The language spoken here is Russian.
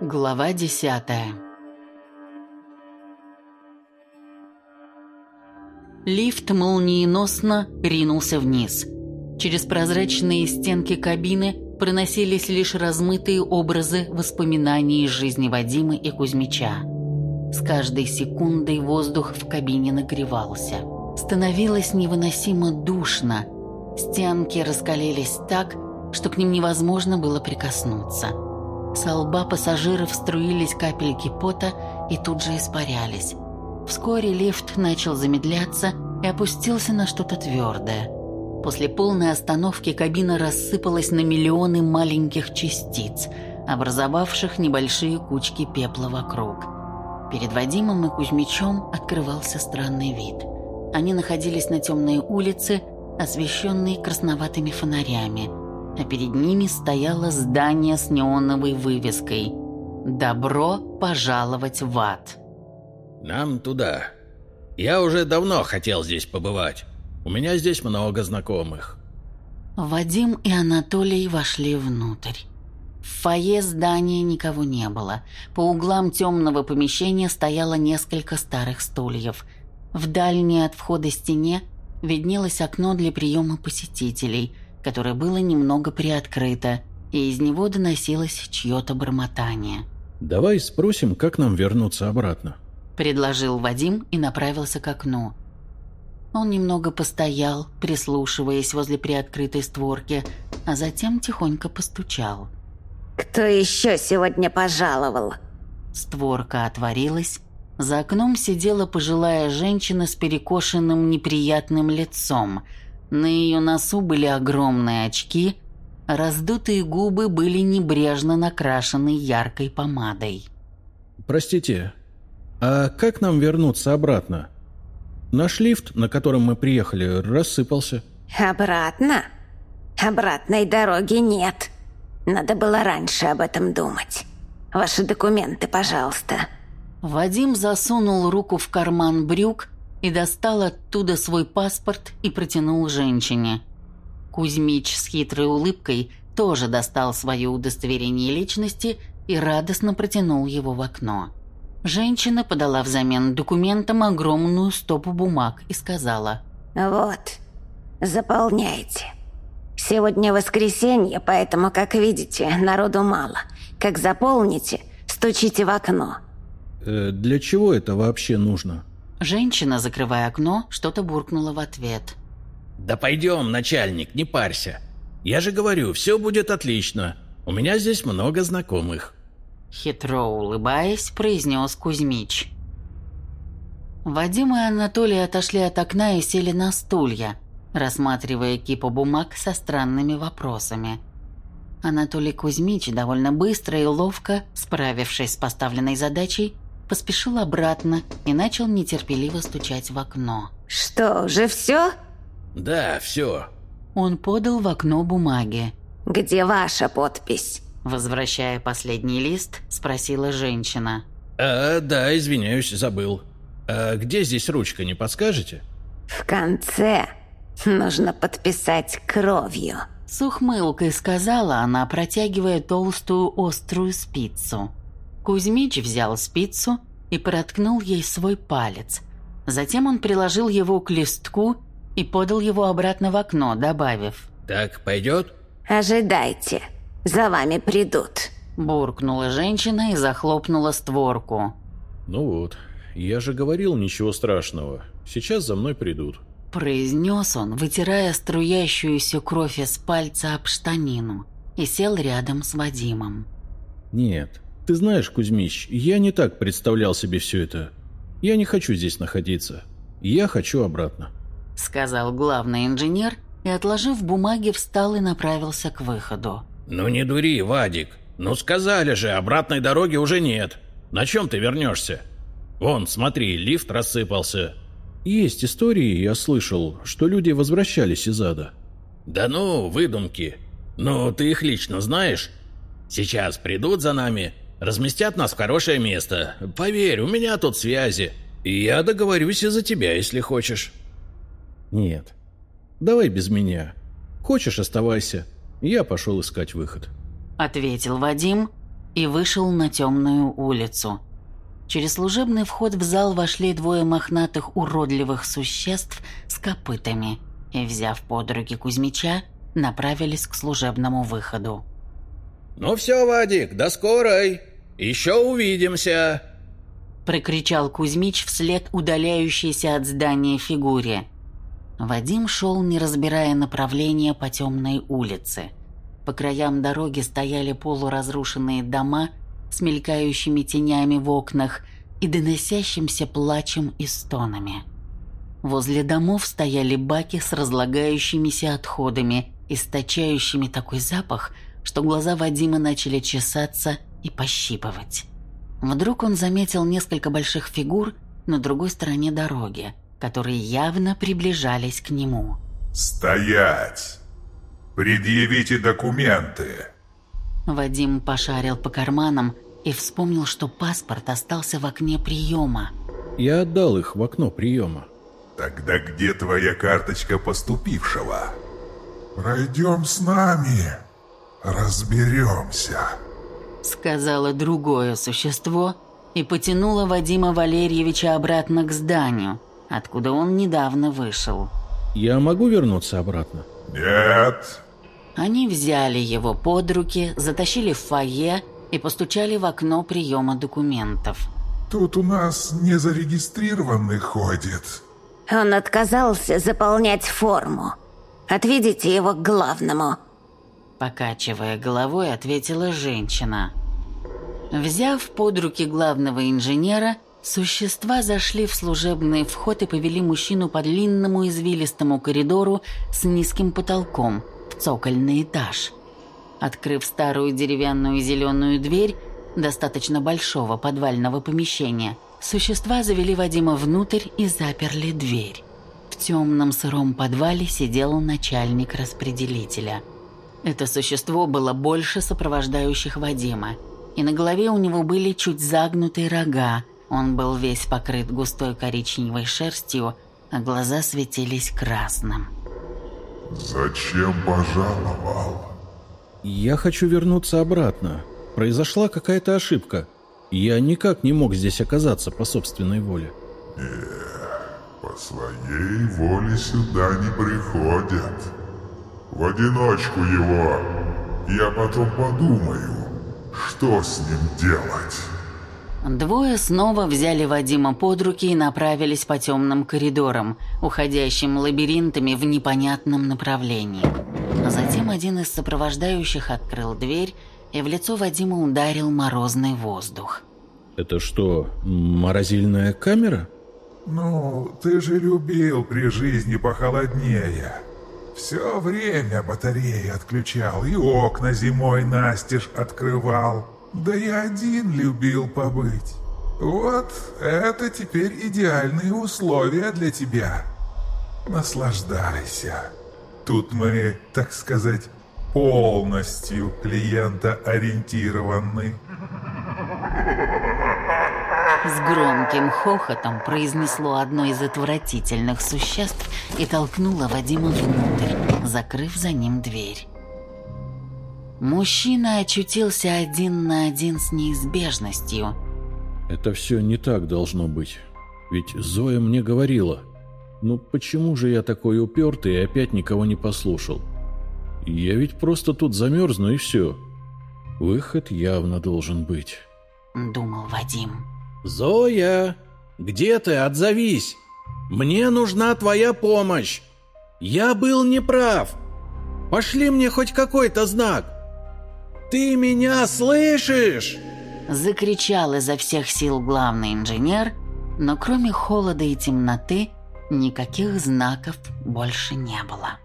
Глава десятая Лифт молниеносно ринулся вниз. Через прозрачные стенки кабины проносились лишь размытые образы воспоминаний из жизни Вадима и Кузьмича. С каждой секундой воздух в кабине нагревался. Становилось невыносимо душно. Стенки раскалились так, что к ним невозможно было прикоснуться. С лба пассажиров струились капельки пота и тут же испарялись. Вскоре лифт начал замедляться и опустился на что-то твердое. После полной остановки кабина рассыпалась на миллионы маленьких частиц, образовавших небольшие кучки пепла вокруг. Перед Вадимом и Кузьмичом открывался странный вид. Они находились на темной улице, освещенной красноватыми фонарями, а перед ними стояло здание с неоновой вывеской «Добро пожаловать в ад». «Нам туда. Я уже давно хотел здесь побывать. У меня здесь много знакомых». Вадим и Анатолий вошли внутрь. В фойе здания никого не было. По углам темного помещения стояло несколько старых стульев. В дальней от входа стене виднелось окно для приема посетителей, которое было немного приоткрыто, и из него доносилось чье-то бормотание. «Давай спросим, как нам вернуться обратно», – предложил Вадим и направился к окну. Он немного постоял, прислушиваясь возле приоткрытой створки, а затем тихонько постучал – «Кто еще сегодня пожаловал?» Створка отворилась. За окном сидела пожилая женщина с перекошенным неприятным лицом. На ее носу были огромные очки, раздутые губы были небрежно накрашены яркой помадой. «Простите, а как нам вернуться обратно? Наш лифт, на котором мы приехали, рассыпался». «Обратно? Обратной дороги нет», надо было раньше об этом думать. Ваши документы, пожалуйста». Вадим засунул руку в карман брюк и достал оттуда свой паспорт и протянул женщине. Кузьмич с хитрой улыбкой тоже достал свое удостоверение личности и радостно протянул его в окно. Женщина подала взамен документам огромную стопу бумаг и сказала «Вот, заполняйте». Сегодня воскресенье, поэтому, как видите, народу мало. Как заполните, стучите в окно. Э, для чего это вообще нужно? Женщина, закрывая окно, что-то буркнула в ответ. Да пойдем, начальник, не парься. Я же говорю, все будет отлично. У меня здесь много знакомых. Хитро улыбаясь, произнес Кузьмич. Вадим и Анатолий отошли от окна и сели на стулья – рассматривая кипу бумаг со странными вопросами. Анатолий Кузьмич довольно быстро и ловко, справившись с поставленной задачей, поспешил обратно и начал нетерпеливо стучать в окно. «Что, уже все?» «Да, все». Он подал в окно бумаги. «Где ваша подпись?» Возвращая последний лист, спросила женщина. «А, да, извиняюсь, забыл. А где здесь ручка, не подскажете?» «В конце», Нужно подписать кровью. С ухмылкой сказала она, протягивая толстую острую спицу. Кузьмич взял спицу и проткнул ей свой палец. Затем он приложил его к листку и подал его обратно в окно, добавив. «Так пойдет?» «Ожидайте, за вами придут», – буркнула женщина и захлопнула створку. «Ну вот, я же говорил, ничего страшного. Сейчас за мной придут». Произнес он, вытирая струящуюся кровь из пальца об штанину, и сел рядом с Вадимом. «Нет, ты знаешь, Кузьмич, я не так представлял себе все это. Я не хочу здесь находиться. Я хочу обратно», — сказал главный инженер и, отложив бумаги, встал и направился к выходу. «Ну не дури, Вадик. Ну сказали же, обратной дороги уже нет. На чем ты вернешься? Вон, смотри, лифт рассыпался. Есть истории, я слышал, что люди возвращались из ада. Да ну, выдумки. Ну, ты их лично знаешь? Сейчас придут за нами, разместят нас в хорошее место. Поверь, у меня тут связи. И я договорюсь и за тебя, если хочешь. Нет. Давай без меня. Хочешь, оставайся. Я пошел искать выход. Ответил Вадим и вышел на темную улицу. Через служебный вход в зал вошли двое мохнатых уродливых существ с копытами и, взяв под руки Кузьмича, направились к служебному выходу. «Ну все, Вадик, до скорой! Еще увидимся!» Прокричал Кузьмич вслед удаляющейся от здания фигуре. Вадим шел, не разбирая направления по темной улице. По краям дороги стояли полуразрушенные дома с мелькающими тенями в окнах и доносящимся плачем и стонами. Возле домов стояли баки с разлагающимися отходами, источающими такой запах, что глаза Вадима начали чесаться и пощипывать. Вдруг он заметил несколько больших фигур на другой стороне дороги, которые явно приближались к нему. «Стоять! Предъявите документы!» Вадим пошарил по карманам и вспомнил, что паспорт остался в окне приема. Я отдал их в окно приема. «Тогда где твоя карточка поступившего?» «Пройдем с нами, разберемся», — сказала другое существо и потянуло Вадима Валерьевича обратно к зданию, откуда он недавно вышел. «Я могу вернуться обратно?» «Нет». Они взяли его под руки, затащили в фойе и постучали в окно приема документов. «Тут у нас незарегистрированный ходит». Он отказался заполнять форму. Отведите его к главному. Покачивая головой, ответила женщина. Взяв под руки главного инженера, существа зашли в служебный вход и повели мужчину по длинному извилистому коридору с низким потолком в цокольный этаж. Открыв старую деревянную зеленую дверь достаточно большого подвального помещения, существа завели Вадима внутрь и заперли дверь. В темном сыром подвале сидел начальник распределителя. Это существо было больше сопровождающих Вадима, и на голове у него были чуть загнутые рога. Он был весь покрыт густой коричневой шерстью, а глаза светились красным. «Зачем пожаловал?» «Я хочу вернуться обратно. Произошла какая-то ошибка. Я никак не мог здесь оказаться по собственной воле». «Не, по своей воле сюда не приходят. В одиночку его. Я потом подумаю, что с ним делать». Двое снова взяли Вадима под руки и направились по темным коридорам, уходящим лабиринтами в непонятном направлении. Затем один из сопровождающих открыл дверь, и в лицо Вадима ударил морозный воздух. «Это что, морозильная камера?» «Ну, ты же любил при жизни похолоднее. Все время батареи отключал и окна зимой настежь открывал». Да я один любил побыть. Вот это теперь идеальные условия для тебя. Наслаждайся. Тут мы, так сказать, полностью клиентоориентированы. С громким хохотом произнесло одно из отвратительных существ и толкнуло Вадима внутрь, закрыв за ним дверь. Мужчина очутился один на один с неизбежностью. Это все не так должно быть. Ведь Зоя мне говорила. Ну почему же я такой упертый и опять никого не послушал? Я ведь просто тут замерзну и все. Выход явно должен быть. Думал Вадим. «Зоя, где ты? Отзовись! Мне нужна твоя помощь! Я был неправ! Пошли мне хоть какой-то знак!» «Ты меня слышишь?» Закричал изо всех сил главный инженер, но кроме холода и темноты никаких знаков больше не было.